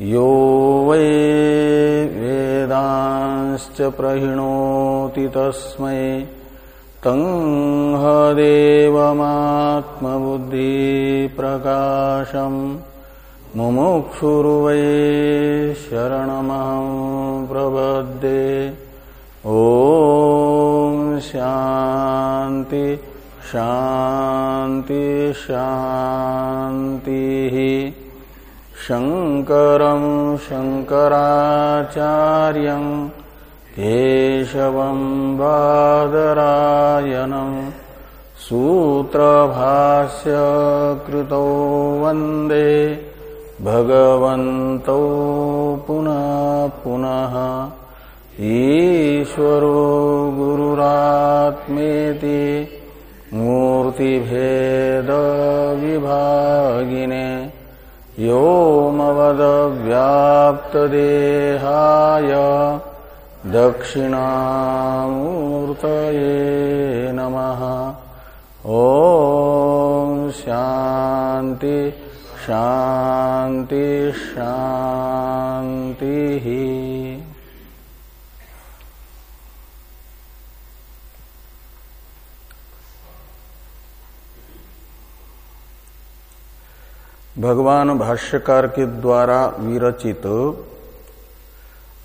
यो वै वेदांश्च प्रहिणोति तस्मै तङ्हदेवमात्मबुद्धिप्रकाशम् मुमुक्षुर्वै शरणमहं प्रबद्धे। ॐ शान्ति शान्ति शान्तिः। शङ्करं शङ्कराचार्यम् केशवं बादरायणम् सूत्रभास्य कृतौ वंदे भगवन्तौ पुनः पुनः ईश्वरो गुरुरात्मेति मूर्तिभेदविभागिने व्योमवदव्याप्तदेहाय दक्षिणामूर्तये नमः। ॐ शान्ति शान्ति शान्तिः। भगवान भाष्यकार के द्वारा विरचित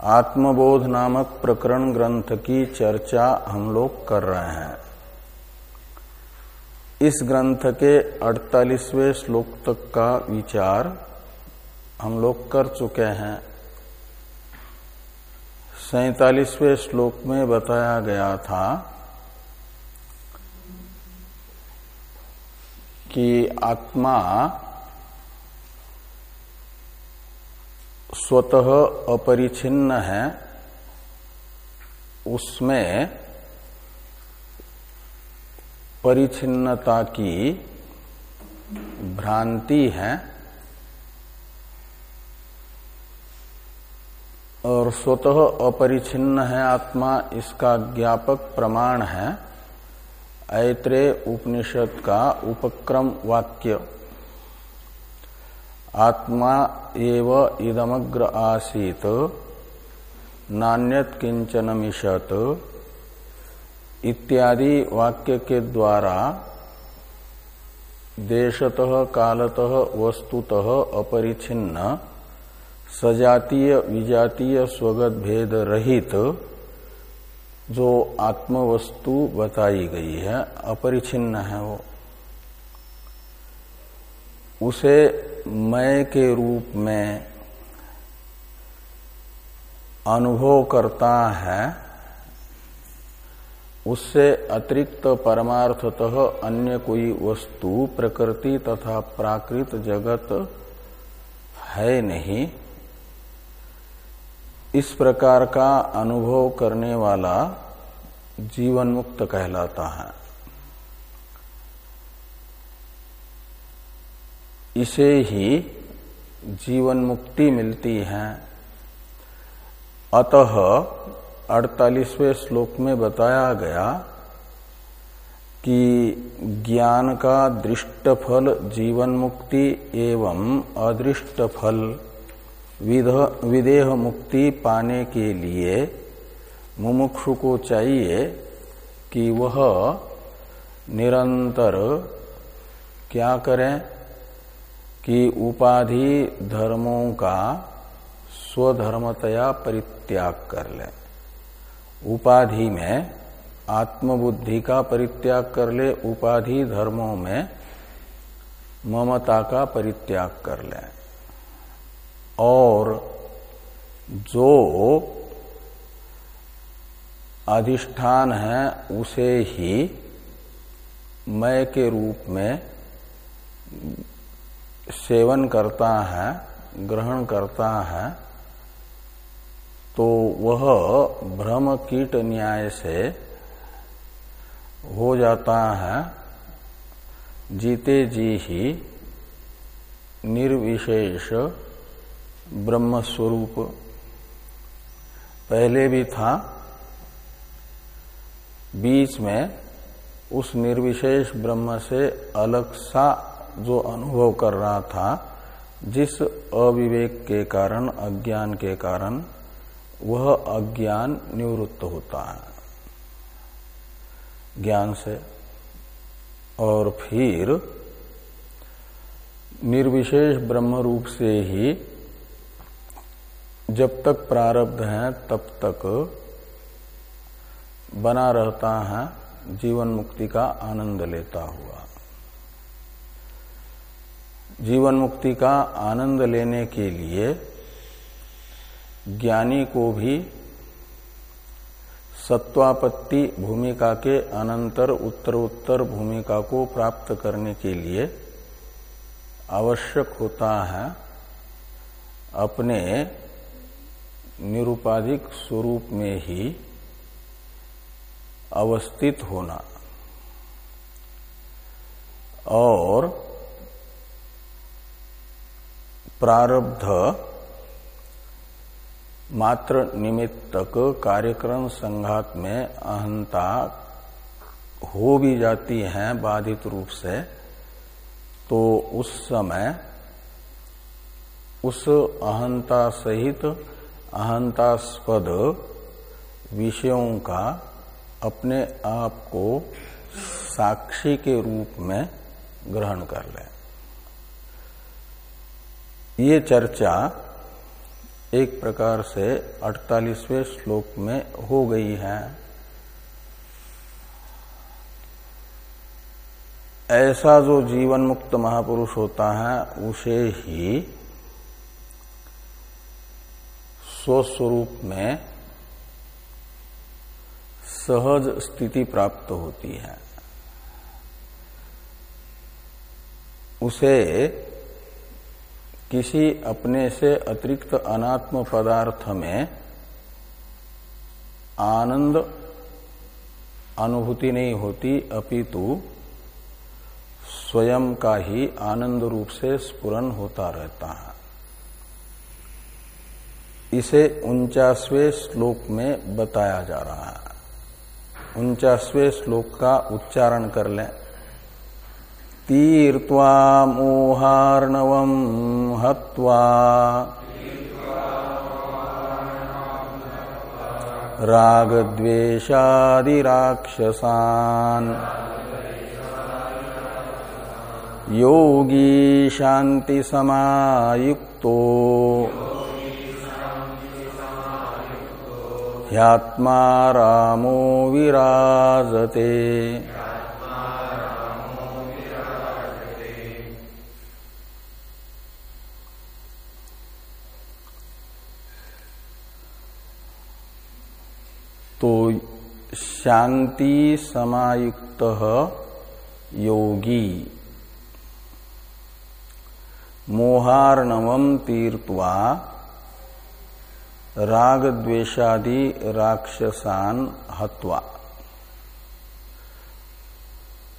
आत्मबोध नामक प्रकरण ग्रंथ की चर्चा हम लोग कर रहे हैं। इस ग्रंथ के 48वें श्लोक तक का विचार हम लोग कर चुके हैं। सैतालीसवें श्लोक में बताया गया था कि आत्मा स्वतः अपरिचिन्न है, उसमें परिचिन्नता की भ्रांति है और स्वतः अपरिचिन्न है आत्मा, इसका ज्ञापक प्रमाण है। ऐत्रे उपनिषद का उपक्रम वाक्य। आत्मा एव इदमग्र आसीत, नान्यत किंचन मिशत इत्यादि वाक्य के द्वारा देशतः, कालतः, वस्तुतः अपरिछिन्न सजातीय, विजातीय स्वगत भेद रहित जो आत्मवस्तु बताई गई है अपरिछिन्न है वो। उसे मैं के रूप में अनुभव करता है, उससे अतिरिक्त परमार्थतः अन्य कोई वस्तु, प्रकृति तथा प्राकृत जगत है नहीं। इस प्रकार का अनुभव करने वाला जीवन मुक्त कहलाता है। इसे ही जीवन मुक्ति मिलती है। अतः अड़तालीसवें श्लोक में बताया गया कि ज्ञान का दृष्ट फल जीवन मुक्ति एवं अदृष्ट फल विदेह मुक्ति पाने के लिए मुमुक्षु को चाहिए कि वह निरंतर क्या करें? कि उपाधि धर्मों का स्वधर्मतया परित्याग कर ले। उपाधि में आत्मबुद्धि का परित्याग कर ले, उपाधि धर्मों में ममता का परित्याग कर ले। और जो अधिष्ठान है, उसे ही मय के रूप में सेवन करता है, ग्रहण करता है तो वह भ्रम कीट न्याय से हो जाता है, जीते जी ही निर्विशेष ब्रह्म स्वरूप पहले भी था, बीच में उस निर्विशेष ब्रह्म से अलग सा जो अनुभव कर रहा था, जिस अविवेक के कारण, अज्ञान के कारण, वह अज्ञान निवृत्त होता है। ज्ञान से और फिर निर्विशेष ब्रह्म रूप से ही जब तक प्रारब्ध है, तब तक बना रहता है, जीवन मुक्ति का आनंद लेता हुआ। जीवन मुक्ति का आनंद लेने के लिए ज्ञानी को भी सत्वापत्ति भूमिका के अनंतर उत्तरोत्तर भूमिका को प्राप्त करने के लिए आवश्यक होता है अपने निरुपाधिक स्वरूप में ही अवस्थित होना। और प्रारब्ध मात्र निमित्तक कार्यक्रम संघात में अहंता हो भी जाती है बाधित रूप से तो उस समय उस अहंता सहित अहंतास्पद विषयों का अपने आप को साक्षी के रूप में ग्रहण कर ले। ये चर्चा एक प्रकार से 48वें श्लोक में हो गई है। ऐसा जो जीवन मुक्त महापुरुष होता है, उसे ही स्वस्वरूप में सहज स्थिति प्राप्त होती है। उसे किसी अपने से अतिरिक्त अनात्म पदार्थ में आनंद अनुभूति नहीं होती, अपितु स्वयं का ही आनंद रूप से स्पुरन होता रहता है। इसे उनचासवें श्लोक में बताया जा रहा है। उनचासवें श्लोक का उच्चारण कर लें। तीर्त्वा मोहार्णवम् हत्वा। रागद्वेषादिराक्षसान्। योगी शान्तिसमायुक्तो। ह्यात्मा रामो विराजते। तो शांति समायुक्त योगी। मोहार्णवम तीर्थवा राग द्वेषादि राक्षसान हत्वा।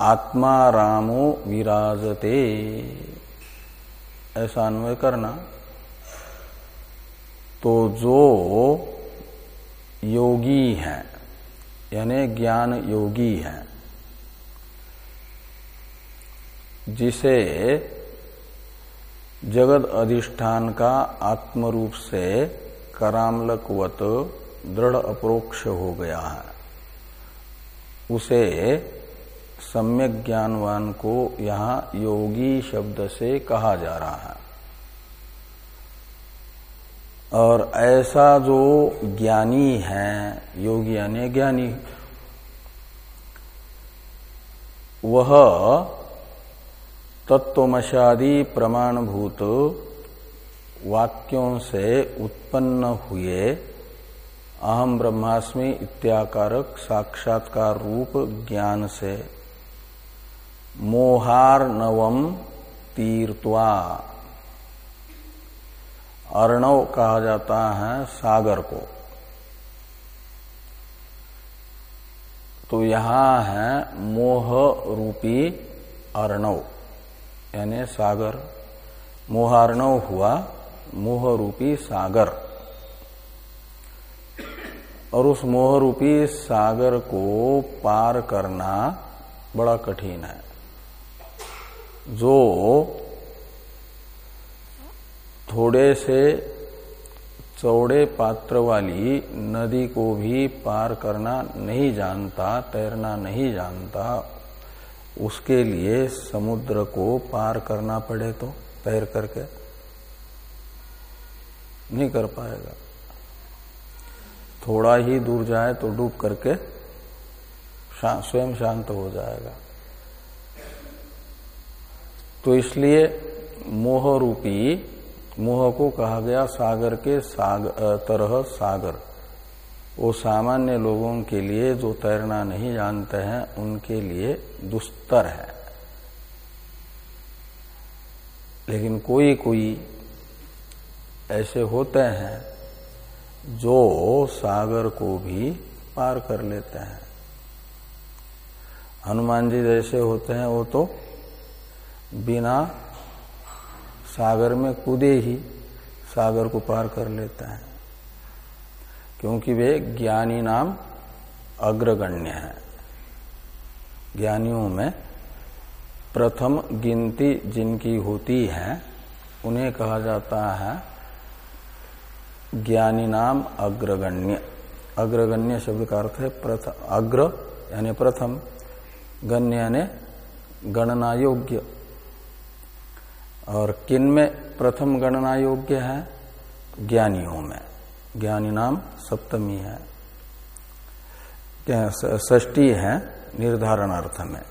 आत्मा रामो विराजते। ऐसा अन्वय करना। तो जो योगी है, यानी ज्ञान योगी है। जिसे जगत अधिष्ठान का आत्म रूप से करामलकवत दृढ़ अप्रोक्ष हो गया है। उसे सम्यक ज्ञानवान को यहाँ योगी शब्द से कहा जा रहा है। और ऐसा जो ज्ञानी है, योगी यानी ज्ञानी वह तत्वमशादी प्रमाणभूत वाक्यों से उत्पन्न हुए अहम ब्रह्मास्मि इत्याकारक साक्षात्कार रूप ज्ञान से। मोहार नवम तीर्थवा अर्णव कहा जाता है सागर को। तो यहाँ है मोह रूपी अर्णव, यानी सागर। मोहार्णव हुआ, मोह रूपी सागर। और उस मोह रूपी सागर को पार करना बड़ा कठिन है। जो थोड़े से चौड़े पात्र वाली नदी को भी पार करना नहीं जानता तैरना नहीं जानता उसके लिए समुद्र को पार करना पड़े तो तैर करके नहीं कर पाएगा। थोड़ा ही दूर जाए तो डूब करके शा, स्वयं शांत हो जाएगा। तो इसलिए मोह रूपी मोह को कहा गया सागर के सागर तरह सागर। वो सामान्य लोगों के लिए जो तैरना नहीं जानते हैं, उनके लिए दुस्तर है। लेकिन कोई कोई ऐसे होते हैं जो सागर को भी पार कर लेते हैं। हनुमान जी जैसे होते हैं, वो तो बिना सागर में कूदे ही सागर को पार कर लेता है। क्योंकि वे ज्ञानी नाम अग्रगण्य है। ज्ञानियों में प्रथम गिनती जिनकी होती है, उन्हें कहा जाता है ज्ञानी नाम अग्रगण्य। अग्रगण्य शब्द का अर्थ है प्रथम अग्र, यानी प्रथम, गण्य यानी गणना योग्य और किन में प्रथम गणना योग्य है? ज्ञानियों में। ज्ञानी नाम सप्तमी है। ष्टी है निर्धारण अर्थ में।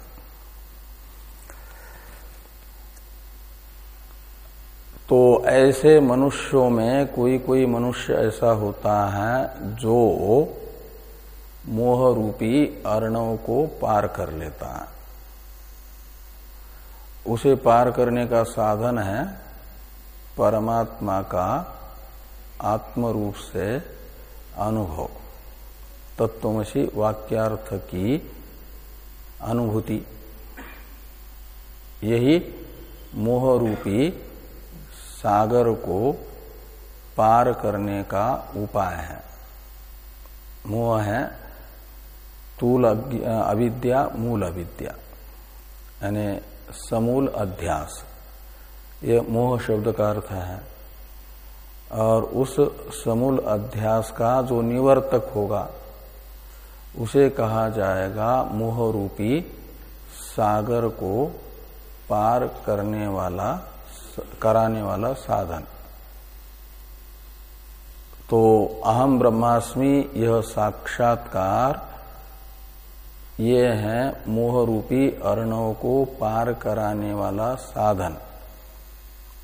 तो ऐसे मनुष्यों में कोई कोई मनुष्य ऐसा होता है जो मोह रूपी अर्णव को पार कर लेता है। उसे पार करने का साधन है परमात्मा का आत्म रूप से अनुभव। तत्वमसी वाक्यार्थ की अनुभूति। यही मोह रूपी सागर को पार करने का उपाय है। मोह है तूल अविद्या, मूल अविद्या। यानी समूल अध्यास। ये मोह शब्द का अर्थ है। और उस समूल अध्यास का जो निवर्तक होगा, उसे कहा जाएगा मोह रूपी सागर को पार करने वाला, कराने वाला साधन। तो अहम ब्रह्मास्मि यह साक्षात्कार ये है मोह रूपी अर्णव को पार कराने वाला साधन।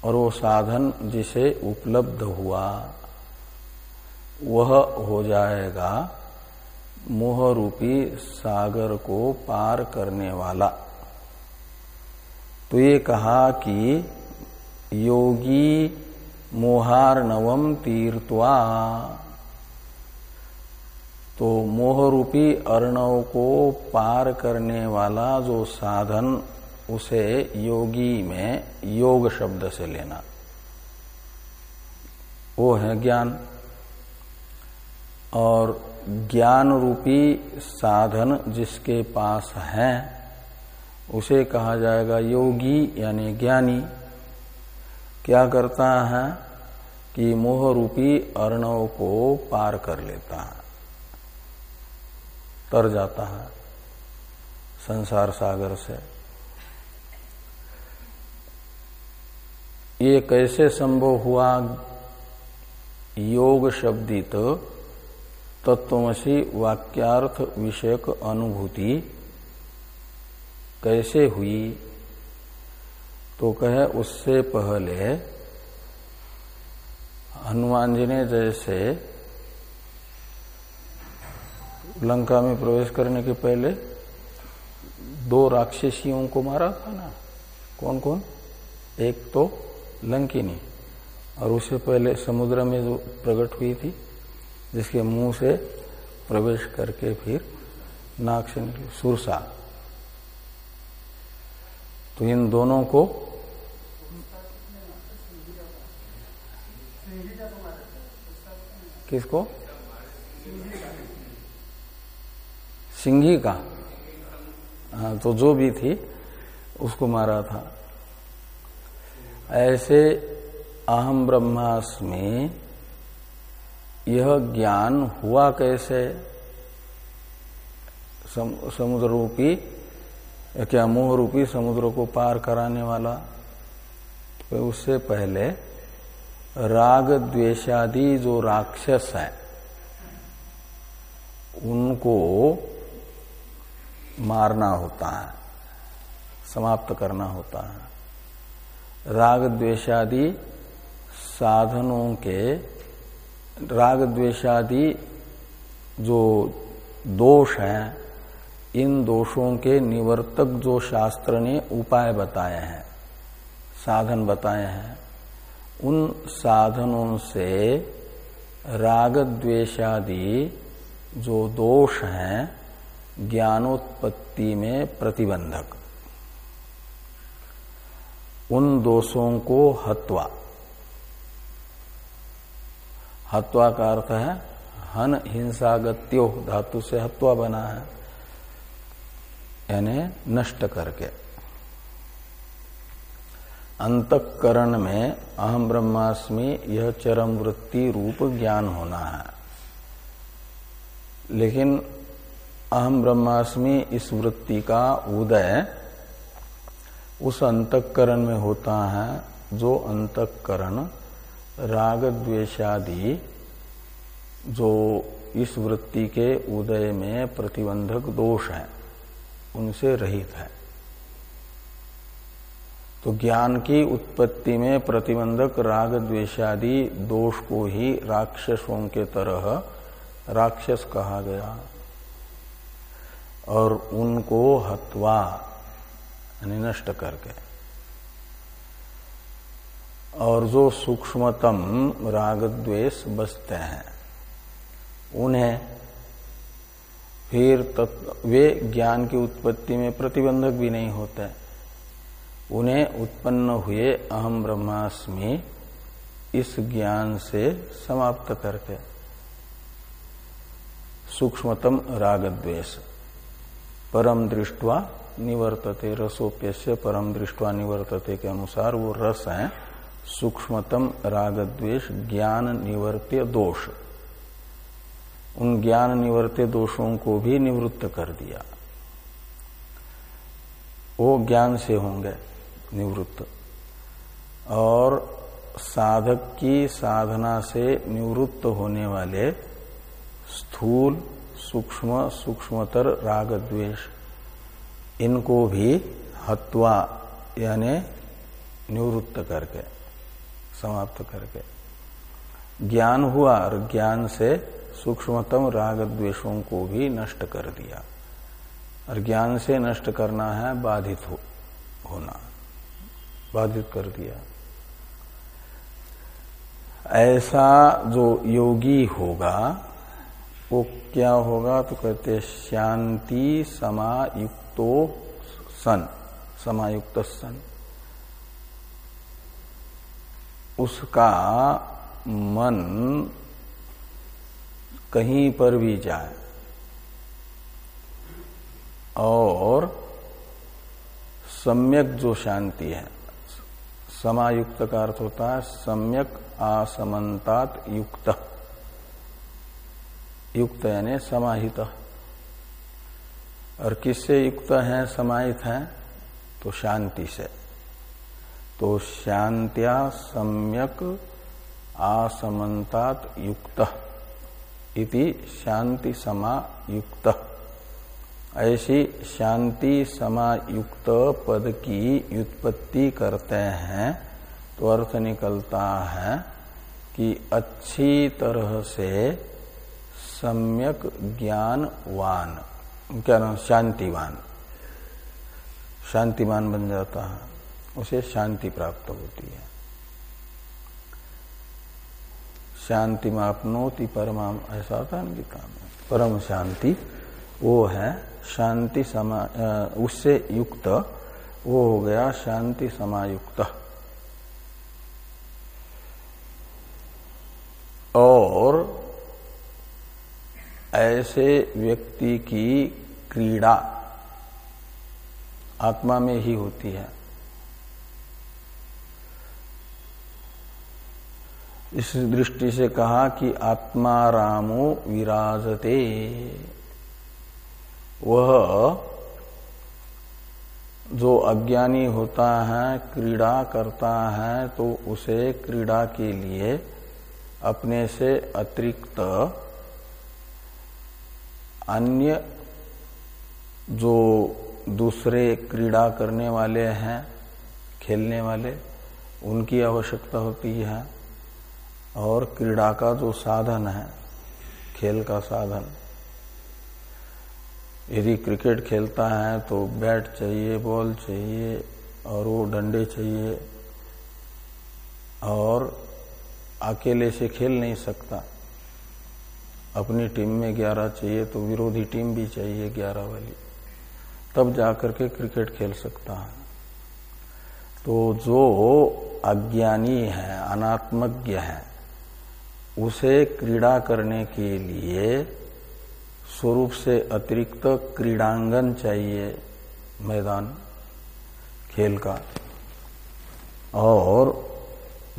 और वो साधन जिसे उपलब्ध हुआ, वह हो जाएगा मोह रूपी सागर को पार करने वाला। तो ये कहा कि, योगी मोहार्णवम तीर्थवा तो मोह रूपी अर्णव को पार करने वाला जो साधन, उसे योगी में योग शब्द से लेना। वो है ज्ञान। और ज्ञान रूपी साधन जिसके पास है, उसे कहा जाएगा योगी यानी ज्ञानी। क्या करता है कि मोह रूपी अर्णव को पार कर लेता है। तर जाता है संसार सागर से। ये कैसे संभव हुआ? योग शब्दित तत्वसी वाक्यार्थ विषयक अनुभूति कैसे हुई? तो कहे, उससे पहले हनुमान जी ने जैसे लंका में प्रवेश करने के पहले दो राक्षसियों को मारा था ना? कौन कौन एक तो लंकिनी और उससे पहले समुद्र में जो प्रकट हुई थी, जिसके मुँह से प्रवेश करके फिर नाक से निकली, सुरसा। तो इन दोनों को किसको? सिंघी का तो जो भी थी उसको मारा था। ऐसे अहम ब्रह्मास्मि यह ज्ञान हुआ कैसे? सम, समुद्र रूपी क्या मोह रूपी समुद्र को पार कराने वाला? तो उससे पहले राग द्वेषादि जो राक्षस है उनको मारना होता है, समाप्त करना होता है। राग द्वेषादि साधनों के, राग द्वेषादि जो दोष हैं, इन दोषों के निवर्तक जो शास्त्र ने उपाय बताए हैं, साधन बताए हैं, उन साधनों से राग द्वेषादि जो दोष हैं ज्ञानोत्पत्ति में प्रतिबंधक। उन दोषों को हत्वा। हत्वा का अर्थ है, हन हिंसागत्यो धातु से हत्वा बना है, यानी नष्ट करके। अंतकरण में अहम ब्रह्मास्मि यह चरम वृत्ति रूप ज्ञान होना है। लेकिन अहम ब्रह्मास्मि इस वृत्ति का उदय उस अंतकरण में होता है, जो अंतकरण राग द्वेषादि जो इस वृत्ति के उदय में प्रतिबंधक दोष है, उनसे रहित है। तो ज्ञान की उत्पत्ति में प्रतिबंधक राग द्वेषादि दोष को ही राक्षसों के तरह राक्षस कहा गया। और उनको हत्वा, यानी नष्ट करके। और जो सूक्ष्मतम राग द्वेष बसते हैं, उन्हें फिर तत्व वे ज्ञान की उत्पत्ति में प्रतिबंधक भी नहीं होते। उन्हें उत्पन्न हुए अहम ब्रह्मास्मि इस ज्ञान से समाप्त करके। सूक्ष्मतम राग द्वेष परम दृष्टवा निवर्तते रसोप्य परम दृष्टवा निवर्तते के अनुसार वो रस है, सूक्ष्मतम राग द्वेष ज्ञान निवर्त्य दोष। उन ज्ञान निवर्त्य दोषों को भी निवृत्त कर दिया। वो ज्ञान से होंगे निवृत्त। और साधक की साधना से निवृत्त होने वाले स्थूल सूक्ष्म सूक्ष्मतर राग द्वेष इनको भी हत्वा यानी निवृत्त करके समाप्त करके। ज्ञान हुआ और ज्ञान से सूक्ष्मतम राग द्वेषों को भी नष्ट कर दिया। और ज्ञान से नष्ट करना है बाधित हो, होना बाधित कर दिया। ऐसा जो योगी होगा वो क्या होगा? तो कहते शांति समायुक्तो सन, समायुक्त सन। उसका मन कहीं पर भी जाए और सम्यक जो शांति है, समायुक्त का अर्थ होता है सम्यक आसमंतात युक्त। युक्त यानी समाहित। और किससे युक्त है, समाहित है? तो शांति से। तो शांत्या सम्यक आसमंतात युक्त इति शांति समायुक्त ऐसी शांति समायुक्त पद की व्युत्पत्ति करते हैं तो अर्थ निकलता है कि अच्छी तरह से सम्यक ज्ञानवान। क्या नाम? शांतिवान। शांतिवान बन जाता है। उसे शांति प्राप्त होती है। शांति मापनोति परमाम। ऐसा होता है गीता में परम शांति, वो है शांति समा उससे युक्त, वो हो गया शांति समायुक्त। और ऐसे व्यक्ति की क्रीड़ा आत्मा में ही होती है। इस दृष्टि से कहा कि आत्मा रामो विराजते। वह जो अज्ञानी होता है, क्रीड़ा करता है तो उसे क्रीड़ा के लिए अपने से अतिरिक्त अन्य जो दूसरे क्रीड़ा करने वाले हैं, खेलने वाले, उनकी आवश्यकता होती है। और क्रीड़ा का जो साधन है, खेल का साधन। यदि क्रिकेट खेलता है तो बैट चाहिए, बॉल चाहिए, और वो डंडे चाहिए। और अकेले से खेल नहीं सकता। अपनी टीम में ग्यारह चाहिए तो विरोधी टीम भी चाहिए ग्यारह वाली। तब जाकर के क्रिकेट खेल सकता है। तो जो अज्ञानी है, अनात्मज्ञ है, उसे क्रीड़ा करने के लिए स्वरूप से अतिरिक्त क्रीडांगन चाहिए मैदान, खेल का। और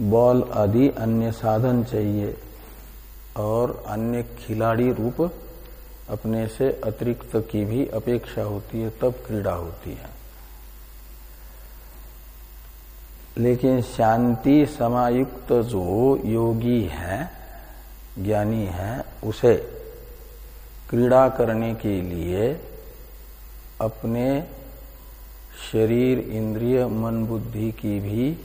बॉल आदि अन्य साधन चाहिए। और अन्य खिलाड़ी रूप अपने से अतिरिक्त की भी अपेक्षा होती है, तब क्रीड़ा होती है। लेकिन शांति समायुक्त जो योगी है, ज्ञानी है, उसे क्रीड़ा करने के लिए अपने शरीर, इंद्रिय, मन, बुद्धि की भी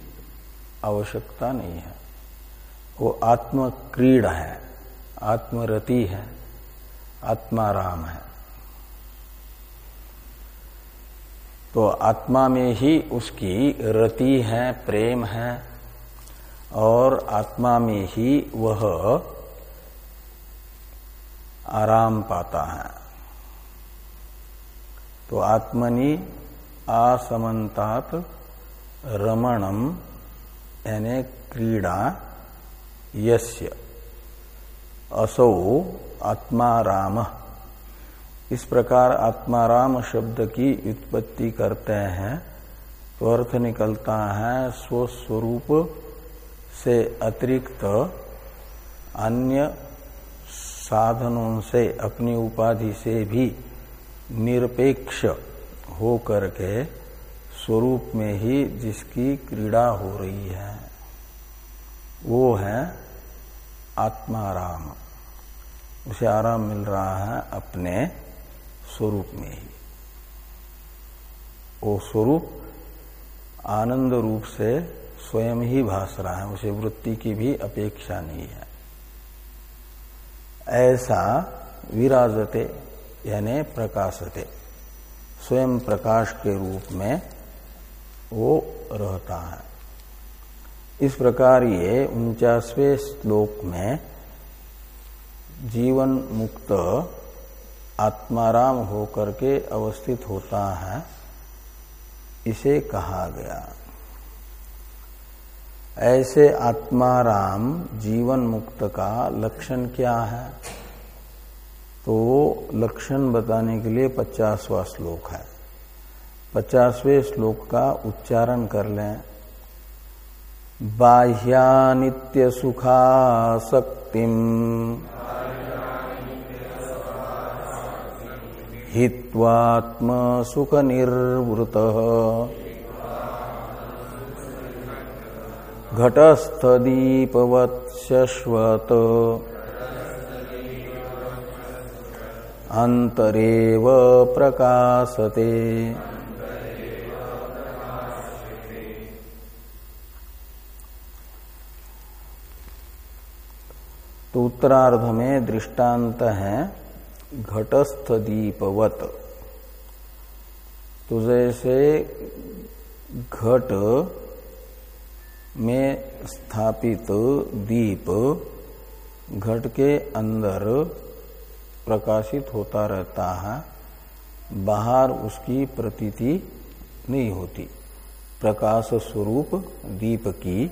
आवश्यकता नहीं है। वो आत्म क्रीड़ है। आत्मरति है, आत्माराम है। तो आत्मा में ही उसकी रति है, प्रेम है, और आत्मा में ही वह आराम पाता है। तो आत्मनि असमन्तात रमणम, यानी क्रीड़ा यस्य। असौ आत्माराम। इस प्रकार आत्माराम शब्द की उत्पत्ति करते हैं तो अर्थ निकलता है, स्वस्वरूप से अतिरिक्त अन्य साधनों से, अपनी उपाधि से भी निरपेक्ष हो करके स्वरूप में ही जिसकी क्रीड़ा हो रही है, वो है आत्माराम। उसे आराम मिल रहा है अपने स्वरूप में ही। वो स्वरूप आनंद रूप से स्वयं ही भास रहा है, उसे वृत्ति की भी अपेक्षा नहीं है। ऐसा विराजते यानी प्रकाशते, स्वयं प्रकाश के रूप में वो रहता है। इस प्रकार ये उनचासवें श्लोक में जीवन मुक्त आत्माराम होकर के अवस्थित होता है, इसे कहा गया। ऐसे आत्माराम जीवन मुक्त का लक्षण क्या है? तो लक्षण बताने के लिए पचासवा श्लोक है। पचासवें श्लोक का उच्चारण कर लें। बाह्या नित्य सुखाशक्ति हित्वात्म सुख निर्वृत घटस्थदीपवत् प्रकाशते। तो उत्तरार्ध में दृष्टांत है घटस्थ दीपवत तो जैसे घट में स्थापित दीप, घट के अंदर प्रकाशित होता रहता है, बाहर उसकी प्रतीति नहीं होती। प्रकाश स्वरूप दीप की,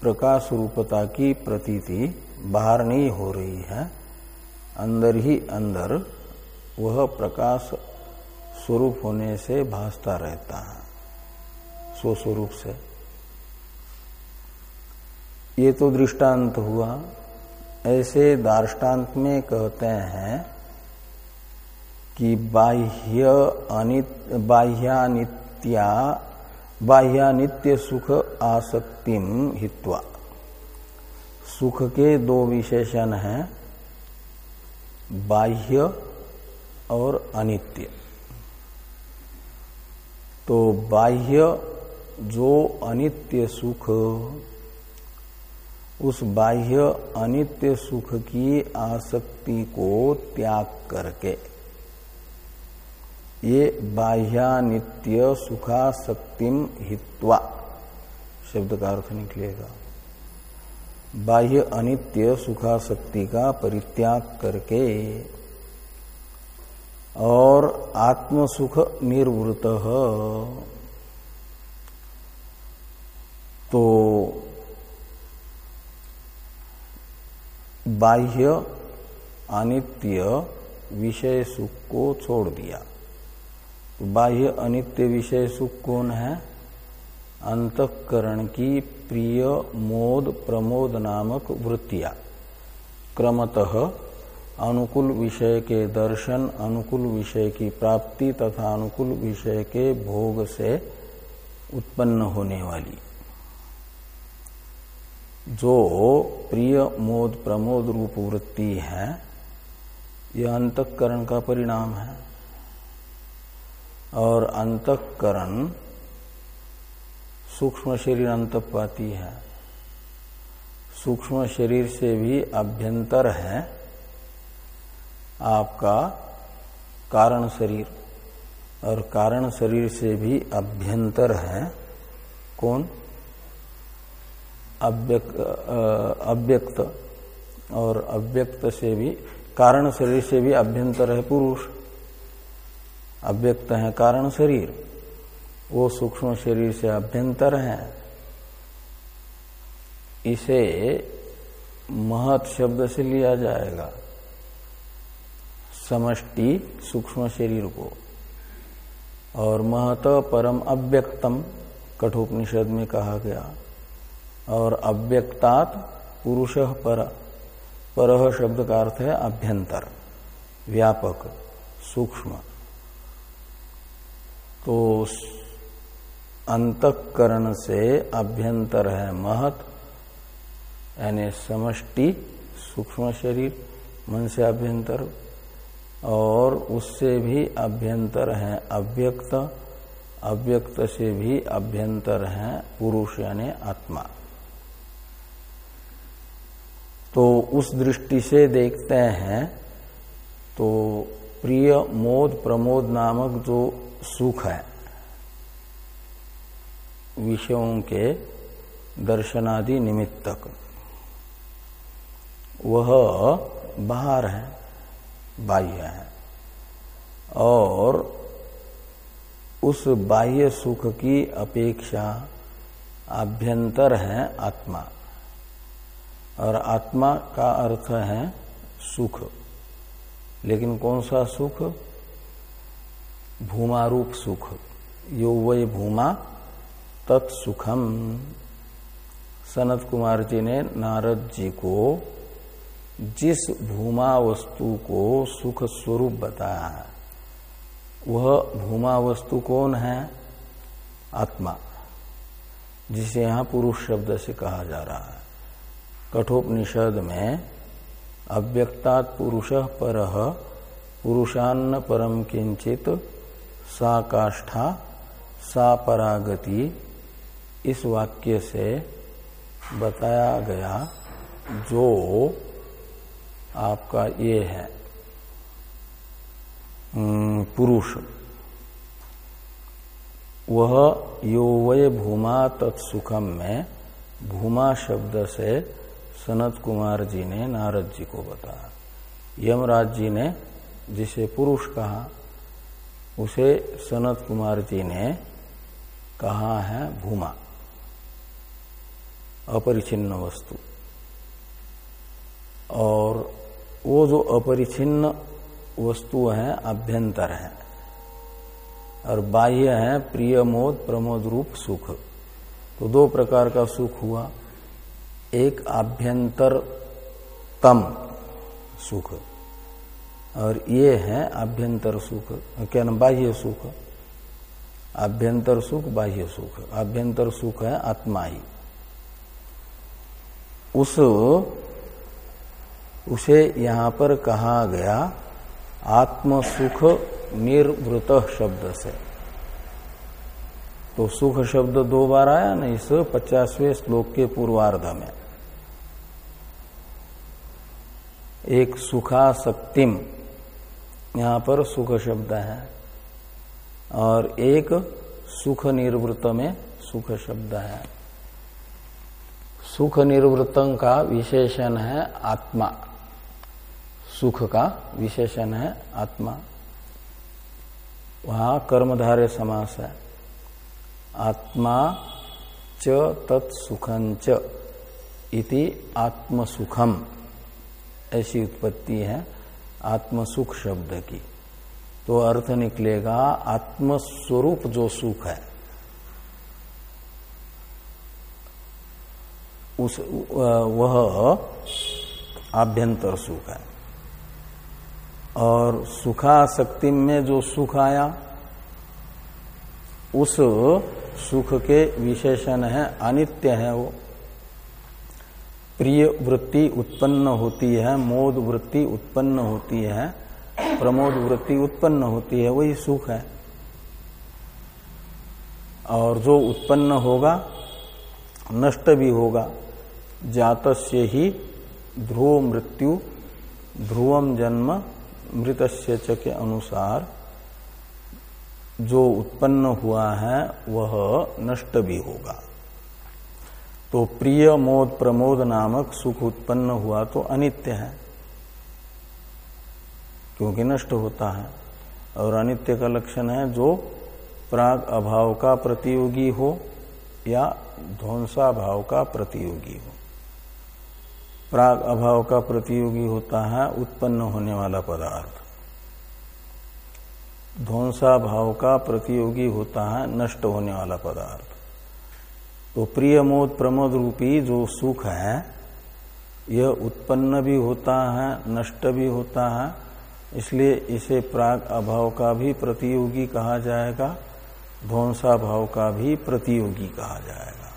प्रकाश रूपता की प्रतीति बाहर नहीं हो रही है, अंदर ही अंदर वह प्रकाश स्वरूप होने से भासता रहता है स्वस्वरूप से। ये तो दृष्टांत हुआ। ऐसे दार्टान्त में कहते हैं कि बाह्य अनित, बाह्यानित्या, बाह्यानित्य सुख आसक्तिम हित्वा। सुख के दो विशेषण हैं, बाह्य और अनित्य। तो बाह्य जो अनित्य सुख, उस बाह्य अनित्य सुख की आसक्ति को त्याग करके, ये बाह्यानित्य सुखासक्तिम हित्वा, शब्द का अर्थ निकलेगा। बाह्य अनित्य सुखासक्ति का परित्याग करके और आत्म सुख निर्वृत तो बाह्य अनित्य विषय सुख को छोड़ दिया। तो बाह्य अनित्य विषय सुख कौन है? अंतकरण की प्रिय मोद प्रमोद नामक वृत्तियाँ। क्रमतः अनुकूल विषय के दर्शन, अनुकूल विषय की प्राप्ति तथा अनुकूल विषय के भोग से उत्पन्न होने वाली। जो प्रिय मोद प्रमोद रूप वृत्ति है, यह अंतकरण का परिणाम है। और अंतकरण सूक्ष्म शरीर अंतपाती है। सूक्ष्म शरीर से भी अभ्यंतर है आपका कारण शरीर, और कारण शरीर से भी अभ्यंतर है कौन? अव्यक्त अव्यक्त, और अव्यक्त से भी, कारण शरीर से भी अभ्यंतर है पुरुष। अव्यक्त है कारण शरीर। वो सूक्ष्म शरीर से अभ्यंतर है। इसे महत शब्द से लिया जाएगा। समष्टि सूक्ष्म शरीर को। और महत परम अव्यक्तम कठोपनिषद में कहा गया। और अव्यक्तात पुरुष पर पर शब्द का अर्थ है अभ्यंतर, व्यापक, सूक्ष्म। तो अंतकरण से अभ्यंतर है महत, यानी समष्टि, सूक्ष्म शरीर, मन से अभ्यंतर, और उससे भी अभ्यंतर है अव्यक्त अव्यक्त से भी अभ्यंतर है पुरुष, यानी आत्मा। तो उस दृष्टि से देखते हैं तो प्रिय मोद प्रमोद नामक जो सुख है विषयों के दर्शनादि निमित्तक। वह बाहर है, बाह्य है। और उस बाह्य सुख की अपेक्षा आभ्यंतर है आत्मा। और आत्मा का अर्थ है सुख। लेकिन कौन सा सुख? भूमारूप सुख। यो वही भूमा तत्सुखम। सनत कुमार जी ने नारद जी को जिस भूमा वस्तु को सुख स्वरूप बताया है वह भूमा वस्तु कौन है? आत्मा, जिसे यहाँ पुरुष शब्द से कहा जा रहा है। कठोपनिषद में, अव्यक्तात् पुरुष पर, पुरुषान्न परम किंचित सा काष्ठा, सा परागति इस वाक्य से बताया गया जो आपका ये है। पुरुष। वह यो वय भूमा तत्सुखम में भूमा शब्द से सनत कुमार जी ने नारद जी को बताया। यमराज जी ने जिसे पुरुष कहा, उसे सनत कुमार जी ने कहा है भूमा। अपरिचिन्न वस्तु। और वो जो अपरिचिन्न वस्तु है, अभ्यंतर है। और बाह्य है प्रिय मोद प्रमोद रूप सुख। तो दो प्रकार का सुख हुआ। एक आभ्यंतर तम सुख, और ये है आभ्यंतर सुख। क्या ना बाह्य सुख। आभ्यंतर सुख, बाह्य सुख। आभ्यंतर सुख है आत्मा ही। उस, उसे यहाँ पर कहा गया आत्म सुख निर्वृत शब्द से। तो सुख शब्द दो बार आया ना इस पचासवें श्लोक के पूर्वार्ध में। एक सुखासक्तिम, यहाँ पर सुख शब्द है। और एक सुख निर्वृत में सुख शब्द है। सुख निर्वृतम का विशेषण है आत्मा। सुख का विशेषण है आत्मा। वहाँ कर्मधारे समास है। आत्मा च तत्सुखंच इति आत्मसुखम। ऐसी उत्पत्ति है आत्मसुख शब्द की। तो अर्थ निकलेगा आत्मस्वरूप जो सुख है। उस वह आभ्यंतर सुख है। और सुखाशक्ति में जो सुख आया, उस सुख के विशेषण है, अनित्य है वो। प्रिय वृत्ति उत्पन्न होती है, मोद वृत्ति उत्पन्न होती है, प्रमोद वृत्ति उत्पन्न होती है, वही सुख है। और जो उत्पन्न होगा, नष्ट भी होगा। जात से ही ध्रुव मृत्यु ध्रुवम जन्म, मृतस्य च के अनुसार जो उत्पन्न हुआ है, वह नष्ट भी होगा। तो प्रिय मोद प्रमोद नामक सुख उत्पन्न हुआ तो अनित्य है, क्योंकि नष्ट होता है। और अनित्य का लक्षण है जो प्राग अभाव का प्रतियोगी हो या ध्वंसा भाव का प्रतियोगी हो। प्राग अभाव का प्रतियोगी होता है, उत्पन्न होने वाला पदार्थ। ध्वंसा भाव का प्रतियोगी होता है, नष्ट होने वाला पदार्थ। तो प्रिय मोद प्रमोद रूपी जो सुख है, यह उत्पन्न भी होता है, नष्ट भी होता है, इसलिए इसे प्राग अभाव का भी प्रतियोगी कहा जाएगा ध्वंसा भाव का भी प्रतियोगी कहा जाएगा।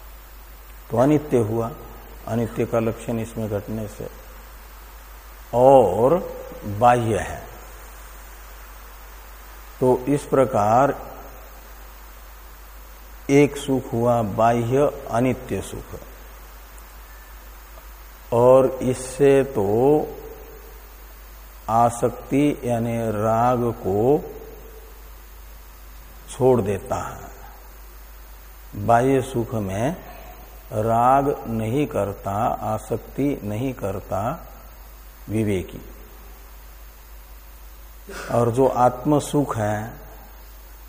तो अनित्य हुआ। अनित्य का लक्षण इसमें घटने से। और बाह्य है। तो इस प्रकार एक सुख हुआ, बाह्य अनित्य सुख। और इससे तो आसक्ति यानी राग को छोड़ देता है। बाह्य सुख में राग नहीं करता, आसक्ति नहीं करता विवेकी। और जो आत्म सुख है,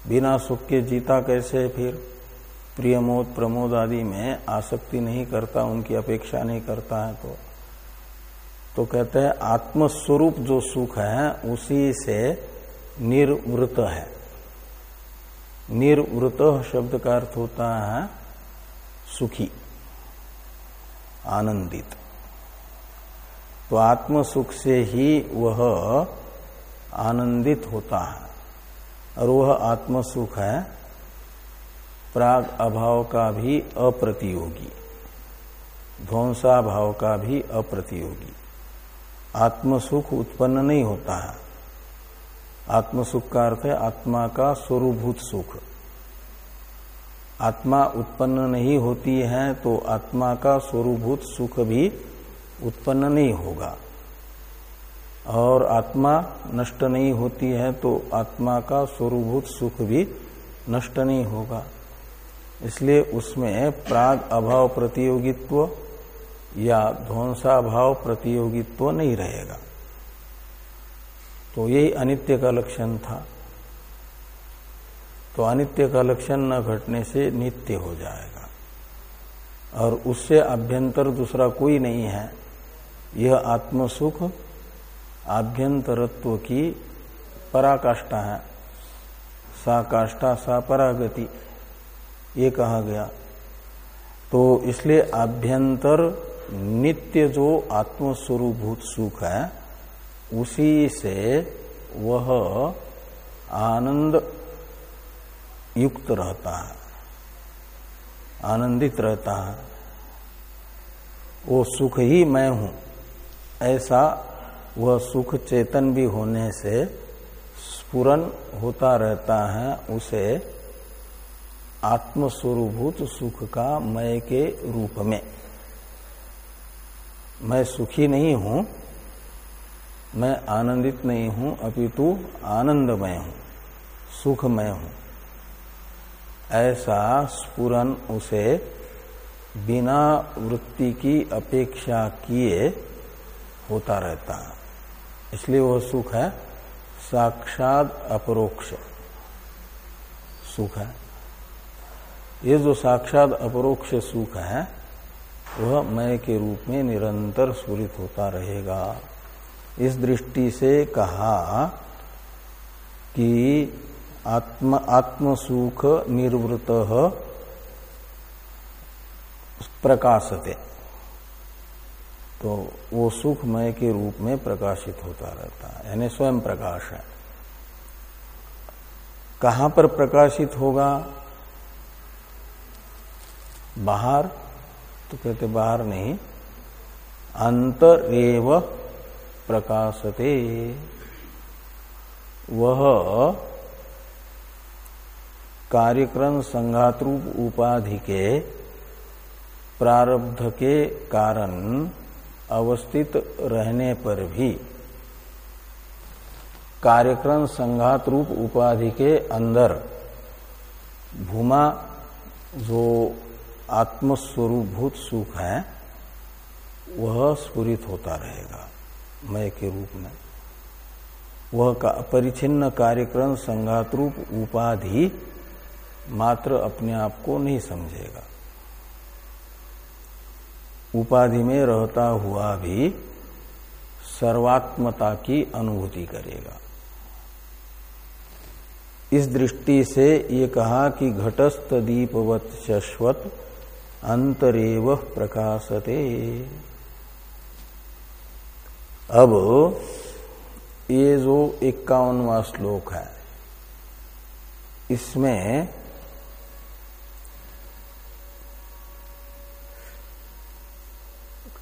बिना सुख के जीता कैसे फिर? प्रियमोद, प्रमोद आदि में आसक्ति नहीं करता, उनकी अपेक्षा नहीं करता है तो। तो कहते हैं, आत्मस्वरूप जो सुख है, उसी से निर्वृत है। निर्वृत शब्द का अर्थ होता है सुखी। आनंदित। तो आत्म सुख से ही वह आनंदित होता है। और वह आत्म सुख है, प्राग अभाव का भी अप्रतियोगी। ध्वंसा भाव का भी अप्रतियोगी। आत्म सुख उत्पन्न नहीं होता है। आत्म सुख का अर्थ है आत्मा का स्वरूभूत सुख। आत्मा उत्पन्न नहीं होती है तो आत्मा का स्वरूभूत सुख भी उत्पन्न नहीं होगा। और आत्मा नष्ट नहीं होती है तो आत्मा का स्वरूभूत सुख भी नष्ट नहीं होगा। इसलिए उसमें प्राग अभाव प्रतियोगित्व या ध्वंसा भाव प्रतियोगित्व नहीं रहेगा। तो यही अनित्य का लक्षण था। तो अनित्य का लक्षण न घटने से नित्य हो जाएगा। और उससे अभ्यंतर दूसरा कोई नहीं है। यह आत्मसुख, आभ्यंतरत्व की पराकाष्ठा है। सा काष्ठा, सा परागति, ये कहा गया। तो इसलिए आभ्यंतर नित्य जो आत्मस्वरूभूत सुख है, उसी से वह आनंद युक्त रहता है, आनंदित रहता है, वो सुख ही मैं हूँ। ऐसा वह सुख चेतन भी होने से स्पुरन होता रहता है, उसे आत्मस्वरूभूत सुख का मय के रूप में। मैं सुखी नहीं हूँ, मैं आनंदित नहीं हूँ, अपितु आनंदमय हूँ, सुखमय हूँ। ऐसा स्पुरन उसे बिना वृत्ति की अपेक्षा किए होता रहता है। इसलिए वह सुख है। साक्षात अपरोक्ष सुख है। ये जो साक्षात अपरोक्ष सुख है, वह मय के रूप में निरंतर स्फुरित होता रहेगा। इस दृष्टि से कहा कि आत्म, आत्मसुख प्रकाशते। तो वो सुखमय के रूप में प्रकाशित होता रहता है, यानी स्वयं प्रकाश है। कहाँ पर प्रकाशित होगा? बाहर? तो कहते बाहर नहीं अंतरेव प्रकाशते। वह कार्यक्रम संघातरूप उपाधि के प्रारब्ध के कारण अवस्थित रहने पर भी कार्यक्रम संघात रूप उपाधि के अंदर भूमा जो आत्मस्वरूपभूत सुख है वह स्फुरित होता रहेगा मय के रूप में। वह का, परिचिन्न कार्यक्रम संघात रूप उपाधि मात्र अपने आप को नहीं समझेगा। उपाधि में रहता हुआ भी सर्वात्मता की अनुभूति करेगा। इस दृष्टि से ये कहा कि घटस्थ दीपवत शश्वत अंतरेव प्रकाशते। अब ये जो इक्यावनवा श्लोक है, इसमें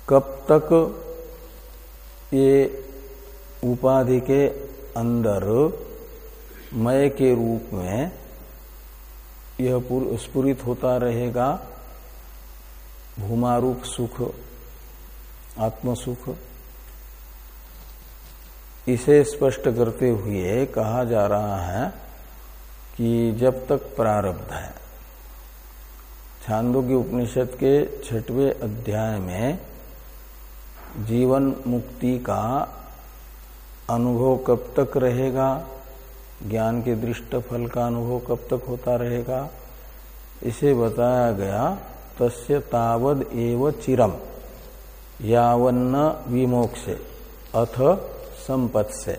कब तक ये उपाधि के अंदर, मय के रूप में यह स्पुरित होता रहेगा? भूमारूप सुख, आत्मसुख? इसे स्पष्ट करते हुए कहा जा रहा है कि जब तक प्रारब्ध है। छांदोग्य उपनिषद के छठवें अध्याय में जीवन मुक्ति का अनुभव कब तक रहेगा? ज्ञान के दृष्ट फल का अनुभव कब तक होता रहेगा? इसे बताया गया, तस्य तावद एव चिरम, यावन्न विमोक्ष, अथ संपत् से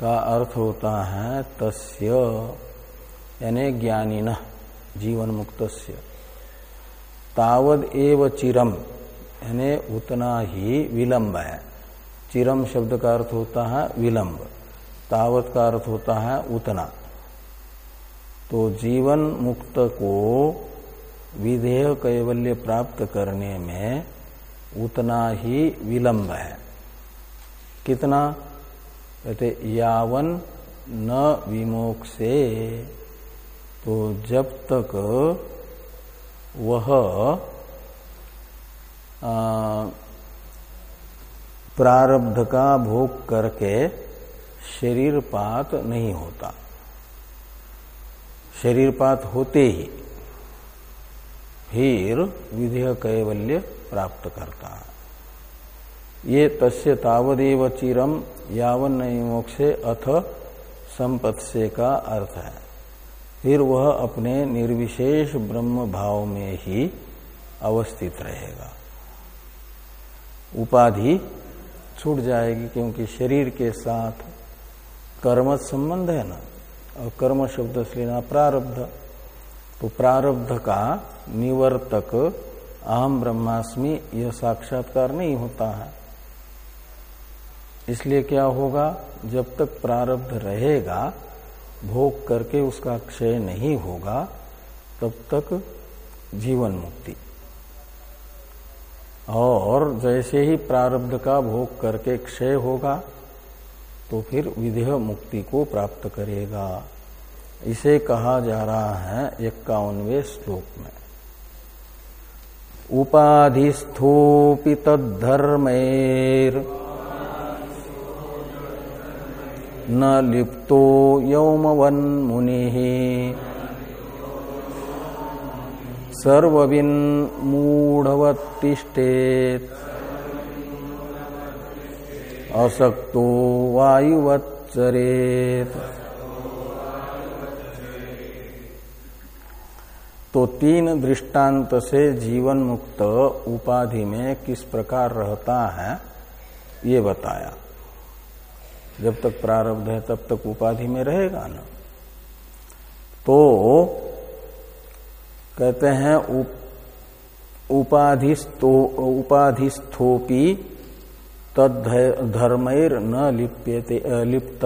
का अर्थ होता है तस्य, यानी ज्ञानिन, जीवन मुक्त तावद एव चिरम यानी उतना ही विलंब है। चिरम शब्द का अर्थ होता है विलंब, तावत का अर्थ होता है उतना। तो जीवन मुक्त को विधेय कैवल्य प्राप्त करने में उतना ही विलंब है। कितना? कहते, यावन न विमोक्ष। से तो जब तक वह प्रारब्ध का भोग करके शरीर पात नहीं होता। शरीर पात होते ही फिर विधेय कैवल्य प्राप्त करता है। ये तस्य तावदेव चिरम यावन मोक्षे अथ संपत्से का अर्थ है। फिर वह अपने निर्विशेष ब्रह्म भाव में ही अवस्थित रहेगा। उपाधि छूट जाएगी क्योंकि शरीर के साथ कर्म संबंध है ना। और कर्म शब्द से लेना प्रारब्ध। तो प्रारब्ध का निवर्तक अहम ब्रह्मास्मि यह साक्षात्कार नहीं होता है। इसलिए क्या होगा? जब तक प्रारब्ध रहेगा, भोग करके उसका क्षय नहीं होगा, तब तक जीवन मुक्ति। और जैसे ही प्रारब्ध का भोग करके क्षय होगा तो फिर विधेय मुक्ति को प्राप्त करेगा। इसे कहा जा रहा है इक्यावनवे श्लोक में। उपाधिस्थोपि तद्धर्मेर न लिप्तो यौमवन मुनि सर्वविन मूढ़वत्तिष्ठेत असक्तो वायुवच्चरेत तो तीन दृष्टांत से जीवन मुक्त उपाधि में किस प्रकार रहता है, ये बताया। जब तक प्रारब्ध है, तब तक उपाधि में रहेगा ना। तो कहते हैं उपाधिस्थो, उपाधिस्थोपी तद धर्मैर न लिप्यते लिप्त।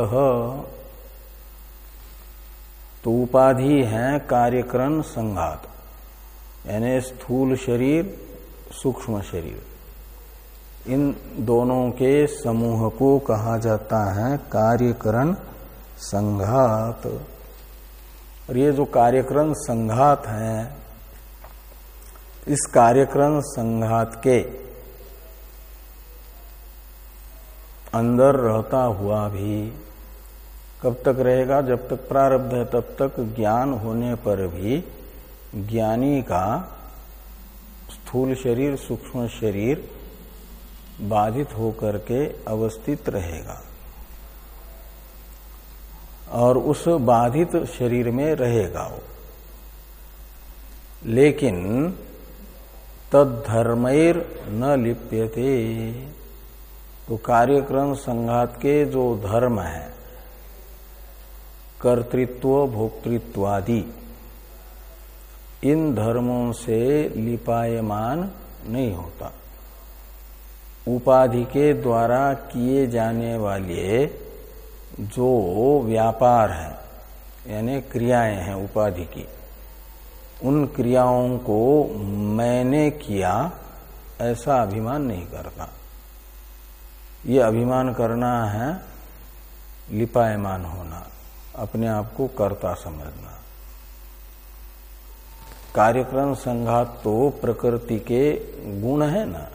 तो उपाधि है कार्यक्रम संघात, यानी स्थूल शरीर, सूक्ष्म शरीर। इन दोनों के समूह को कहा जाता है कार्यकरण संघात। और ये जो कार्यक्रम संघात है, इस कार्यक्रम संघात के अंदर रहता हुआ भी कब तक रहेगा? जब तक प्रारब्ध है, तब तक ज्ञान होने पर भी ज्ञानी का स्थूल शरीर, सूक्ष्म शरीर बाधित होकर के अवस्थित रहेगा। और उस बाधित शरीर में रहेगा वो। लेकिन तद्धर्मैर न लिप्यते। तो कार्यक्रम संघात के जो धर्म है, कर्तृत्व, भोक्तृत्वादि, इन धर्मों से लिपायमान नहीं होता। उपाधि के द्वारा किए जाने वाले जो व्यापार है, यानी क्रियाएँ हैं उपाधि की, उन क्रियाओं को मैंने किया, ऐसा अभिमान नहीं करता। ये अभिमान करना है लिपायमान होना, अपने आप को कर्ता समझना। कार्यक्रम संघात तो प्रकृति के गुण है ना।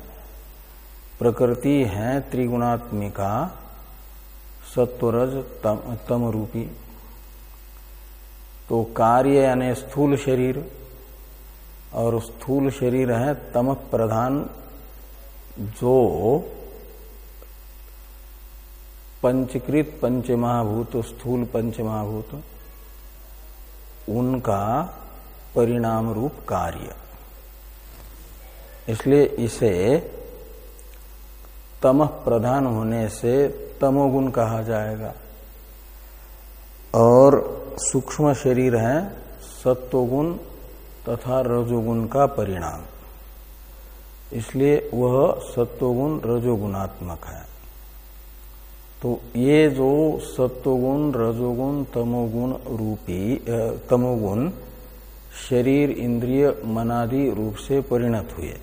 प्रकृति है त्रिगुणात्मिका सत्वरज तम, तम रूपी तो कार्य यानी स्थूल शरीर और स्थूल शरीर है तम प्रधान जो पंचकृत पंच पंचमहाभूत स्थूल पंच पंचमहाभूत उनका परिणाम रूप कार्य। इसलिए इसे तमह प्रधान होने से तमोगुण कहा जाएगा। और सूक्ष्म शरीर है, सत्वगुण तथा रजोगुण का परिणाम। इसलिए वह सत्वगुण रजोगुणात्मक है। तो ये जो सत्वगुण, रजोगुण, तमोगुण रूपी तमोगुण शरीर, इंद्रिय, मनादि रूप से परिणत हुए।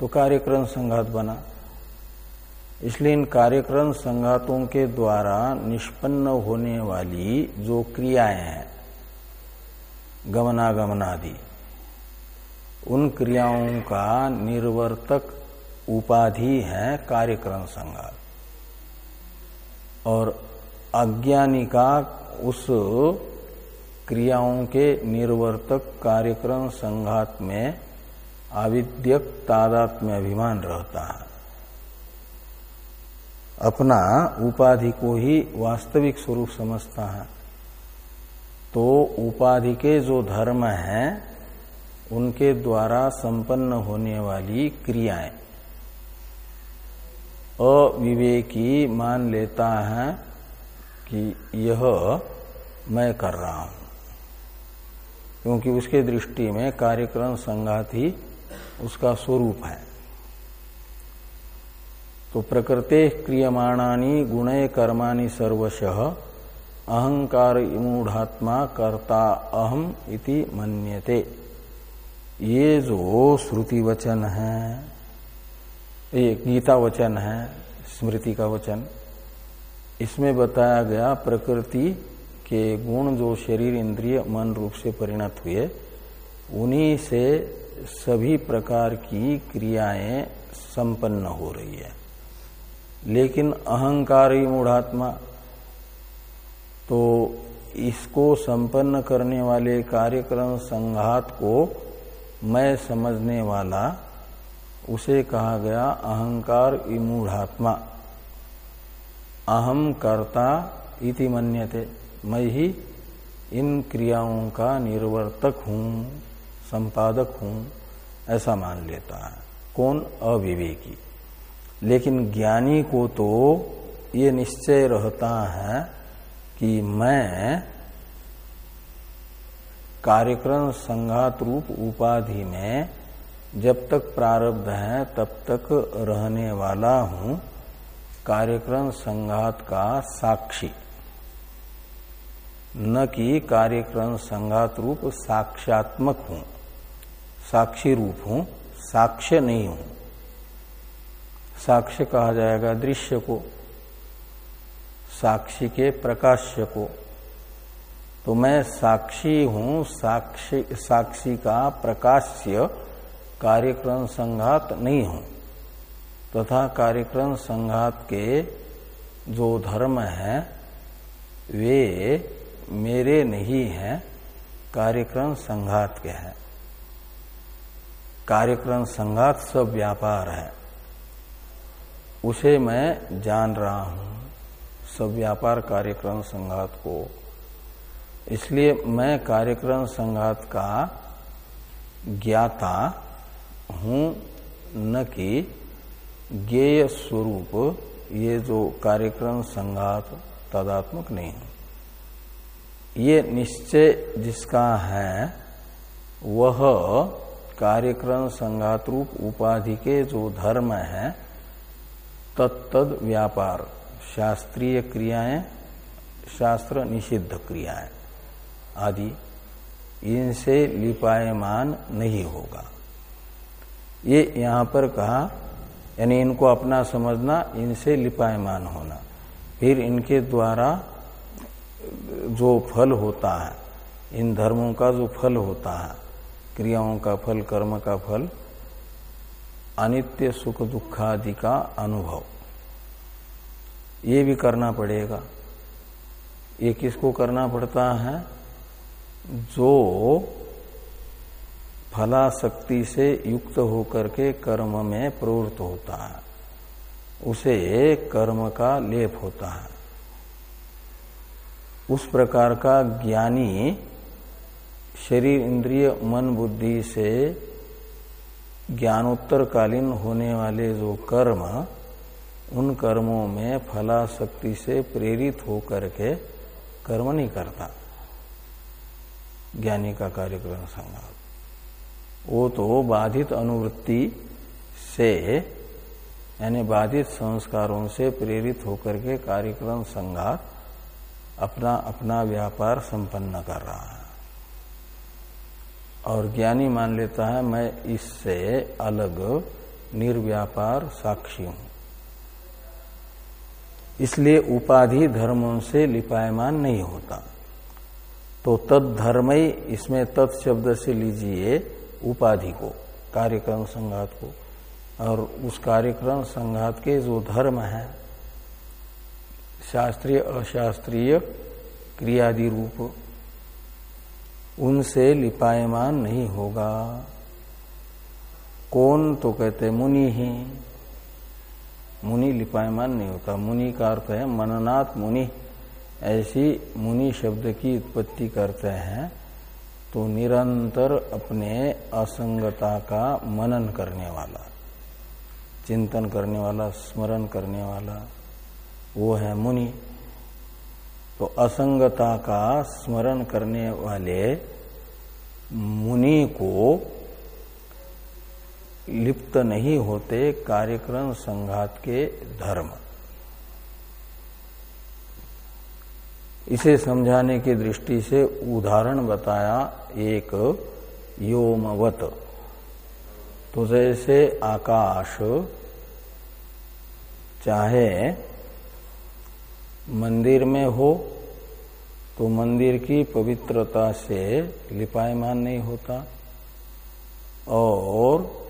तो कार्यक्रम संघात बना। इसलिए इन कार्यक्रम संघातों के द्वारा निष्पन्न होने वाली जो क्रियाएँ हैं, गमनागमनादि, उन क्रियाओं का निर्वर्तक उपाधि है कार्यक्रम संघात। और अज्ञानी का उस क्रियाओं के निर्वर्तक कार्यक्रम संघात में आविद्यक तादात्म्य अभिमान रहता है। अपना उपाधि को ही वास्तविक स्वरूप समझता है। तो उपाधि के जो धर्म हैं, उनके द्वारा संपन्न होने वाली क्रियाएँ। अविवेकी मान लेता है कि यह मैं कर रहा हूँ, क्योंकि उसके दृष्टि में कार्यक्रम संघात ही उसका स्वरूप है। तो प्रकृते क्रियमाणानी गुणय कर्माणि सर्वश, अहंकार इमूढ़ात्मा कर्ता अहम इति मन्यते। ये जो श्रुति वचन है, ये गीता वचन है, स्मृति का वचन, इसमें बताया गया प्रकृति के गुण जो शरीर, इंद्रिय, मन रूप से परिणत हुए, उन्हीं से सभी प्रकार की क्रियाएँ संपन्न हो रही है। लेकिन अहंकारी मूढ़ात्मा तो इसको संपन्न करने वाले कार्यक्रम संघात को मैं समझने वाला, उसे कहा गया अहंकार इमूढ़ात्मा अहम कर्ता इति मन्यते, मैं ही इन क्रियाओं का निर्वर्तक हूँ, संपादक हूँ, ऐसा मान लेता है। कौन? अविवेकी। लेकिन ज्ञानी को तो ये निश्चय रहता है कि मैं कार्यक्रम संघात रूप उपाधि में जब तक प्रारब्ध है, तब तक रहने वाला हूँ। कार्यक्रम संघात का साक्षी। न कि कार्यक्रम संघात रूप साक्षात्मक हूँ, साक्षी रूप हूँ, साक्ष्य नहीं हूँ। साक्ष्य कहा जाएगा, दृश्य को। साक्षी के प्रकाश्य को। तो मैं साक्षी हूँ, साक्षी साक्षी का प्रकाश्य कार्यक्रम संघात नहीं हूँ। तथा तो कार्यक्रम संघात के जो धर्म है, वे मेरे नहीं हैं, कार्यक्रम संघात के हैं। कार्यक्रम संघात सब व्यापार है। उसे मैं जान रहा हूँ। सब व्यापार कार्यक्रम संघात को। इसलिए मैं कार्यक्रम संघात का ज्ञाता हूँ, न कि ज्ञेय स्वरूप। ये जो कार्यक्रम संघात तदात्मक नहीं है। ये निश्चय जिसका है, वह कार्यक्रम संघात रूप उपाधि के जो धर्म है तत्तद व्यापार। शास्त्रीय क्रियाएँ, शास्त्र निषिद्ध क्रियाएँ। आदि। इनसे लिपायमान नहीं होगा। ये यहाँ पर कहा, यानी इनको अपना समझना, इनसे लिपायमान होना। फिर इनके द्वारा जो फल होता है, इन धर्मों का जो फल होता है, क्रियाओं का फल, कर्म का फल अनित्य सुख दुखादि का अनुभव। ये भी करना पड़ेगा। ये किसको करना पड़ता है? जो फलाशक्ति से युक्त होकर के कर्म में प्रवृत्त होता है। उसे कर्म का लेप होता है। उस प्रकार का ज्ञानी शरीर, इंद्रिय, मन, बुद्धि से ज्ञानोत्तरकालीन होने वाले जो कर्म, उन कर्मों में फलाशक्ति से प्रेरित होकर के कर्म नहीं करता। ज्ञानी का कार्यक्रम संघात वो तो बाधित अनुवृत्ति से, यानी बाधित संस्कारों से प्रेरित होकर के कार्यक्रम संघात अपना अपना व्यापार संपन्न कर रहा है। और ज्ञानी मान लेता है, मैं इससे अलग निर्व्यापार साक्षी हूँ। इसलिए उपाधि धर्मों से लिपायमान नहीं होता। तो तद धर्म इसमें तत्शब्द से लीजिए उपाधि को, कार्यक्रम संघात को। और उस कार्यक्रम संघात के जो धर्म है, शास्त्रीय, अशास्त्रीय क्रियादि रूप उनसे लिपायमान नहीं होगा। कौन तो कहते मुनि ही। मुनि लिपायमान नहीं होता। मुनि का अर्थ है मननाथ मुनि। ऐसी मुनि शब्द की उत्पत्ति करते हैं तो निरंतर अपने असंगता का मनन करने वाला, चिंतन करने वाला, स्मरण करने वाला वो है मुनि। तो असंगता का स्मरण करने वाले मुनि को लिप्त नहीं होते कार्यक्रम संघात के धर्म। इसे समझाने की दृष्टि से उदाहरण बताया एक योमवत। तो जैसे आकाश चाहे मंदिर में हो तो मंदिर की पवित्रता से लिपायमान नहीं होता। और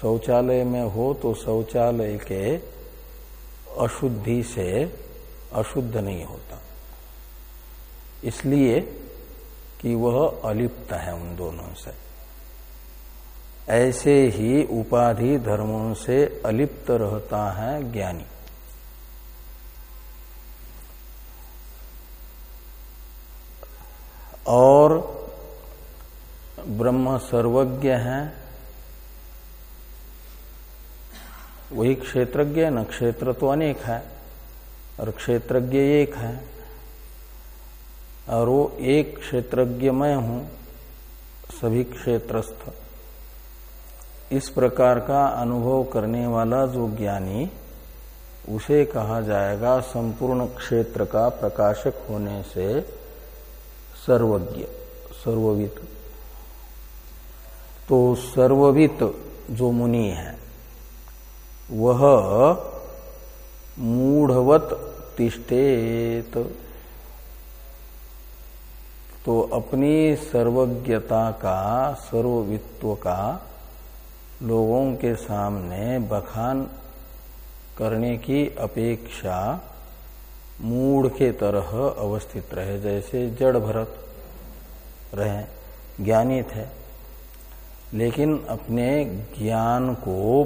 शौचालय में हो तो शौचालय के अशुद्धि से अशुद्ध नहीं होता। इसलिए कि वह अलिप्त है उन दोनों से। ऐसे ही उपाधि धर्मों से अलिप्त रहता है ज्ञानी। और ब्रह्म सर्वज्ञ है। वही क्षेत्रज्ञ न क्षेत्र तो अनेक है, और क्षेत्रज्ञ एक है। और वो एक क्षेत्रज्ञ मैं हूँ, सभी क्षेत्रस्थ। इस प्रकार का अनुभव करने वाला जो ज्ञानी, उसे कहा जाएगा संपूर्ण क्षेत्र का प्रकाशक होने से सर्वज्ञ, सर्ववित। तो सर्ववित जो मुनि है, वह मूढ़वत तिष्ठेत। तो अपनी सर्वज्ञता का, सर्ववित्व का लोगों के सामने बखान करने की अपेक्षा मूड के तरह अवस्थित रहे, जैसे जड़ भरत रहे, ज्ञानी थे। लेकिन अपने ज्ञान को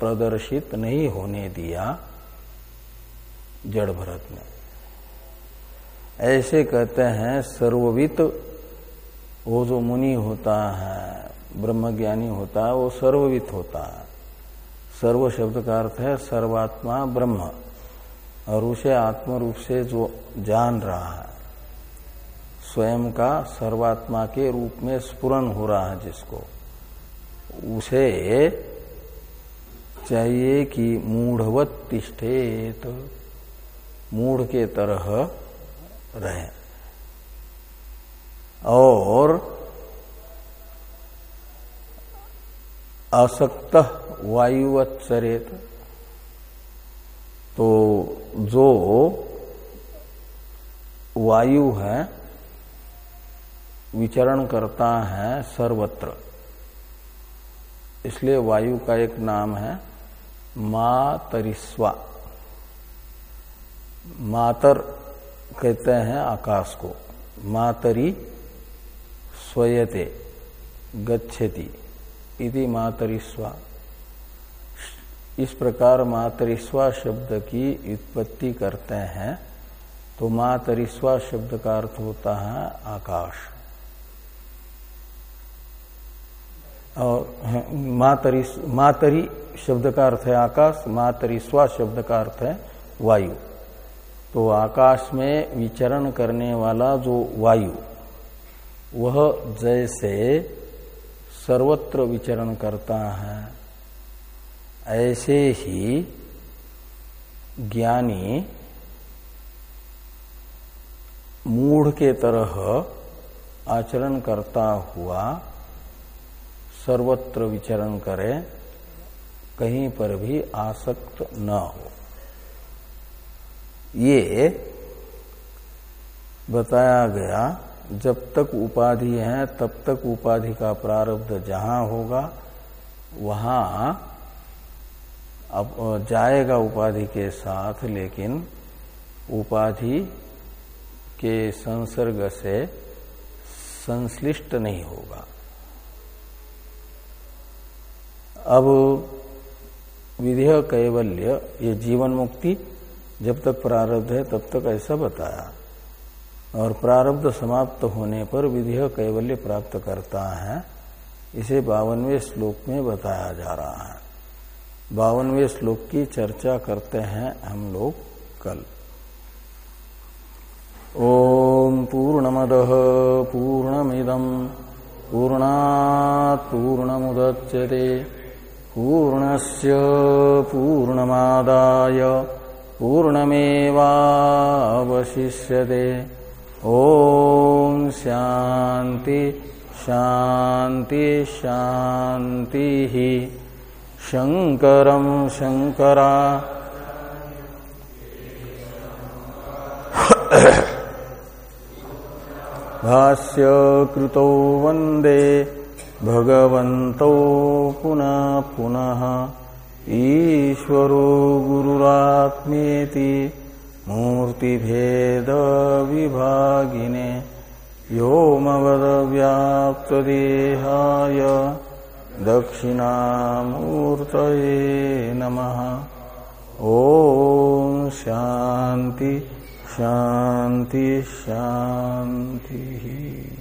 प्रदर्शित नहीं होने दिया जड़ भरत ने। ऐसे कहते हैं, सर्ववित वो जो मुनि होता है, ब्रह्मज्ञानी होता है, वो सर्ववित होता है। सर्व शब्द का अर्थ है सर्वात्मा ब्रह्म। और उसे आत्म रूप से जो जान रहा है, स्वयं का सर्वात्मा के रूप में स्पुरन हो रहा है जिसको, उसे चाहिए कि मूढ़वत तिष्ठेत, मूढ़ के तरह रहे। और असक्त वायुवत चरेत तो जो वायु है, विचरण करता है सर्वत्र। इसलिए वायु का एक नाम है मातरिस्वा। मातर कहते हैं आकाश को। मातरी स्वयते, गच्छति इति मातरिस्वा। इस प्रकार मातरिस्वा शब्द की उत्पत्ति करते हैं तो मातरिस्वा शब्द का अर्थ होता है आकाश। और मातरी मातरी शब्द का अर्थ है आकाश, मातरिस्वा शब्द का अर्थ है वायु। तो आकाश में विचरण करने वाला जो वायु, वह जैसे सर्वत्र विचरण करता है ऐसे ही ज्ञानी मूढ़ के तरह आचरण करता हुआ सर्वत्र विचरण करे, कहीं पर भी आसक्त न हो। ये बताया गया, जब तक उपाधि है, तब तक उपाधि का प्रारब्ध जहाँ होगा, वहाँ अब जाएगा उपाधि के साथ, लेकिन उपाधि के संसर्ग से संश्लिष्ट नहीं होगा। अब विधेय कैवल्य, ये जीवन मुक्ति जब तक प्रारब्ध है, तब तक ऐसा बताया। और प्रारब्ध समाप्त होने पर विधेय कैवल्य प्राप्त करता है, इसे बावनवे श्लोक में बताया जा रहा है। बावनवे श्लोक की चर्चा करते हैं हम लोग कल। ओम पूर्णमद पूर्णमिदम पूर्णा पूर्णमुदच्यते। पूर्णस्य पूर्णमादाय पूर्णमेवावशिष्यते। ॐ शान्ति शान्ति, शान्तिः। शङ्करं शङ्करा। भाष्यकृतौ वंदे भगवन्तौ पुनः पुनः। ईश्वरो गुरुरात्मेति मूर्तिभेदविभागिने। व्योमवदव्याप्तदेहाय दक्षिणामूर्तये नमः। ॐ शांति शांति शान्तिः।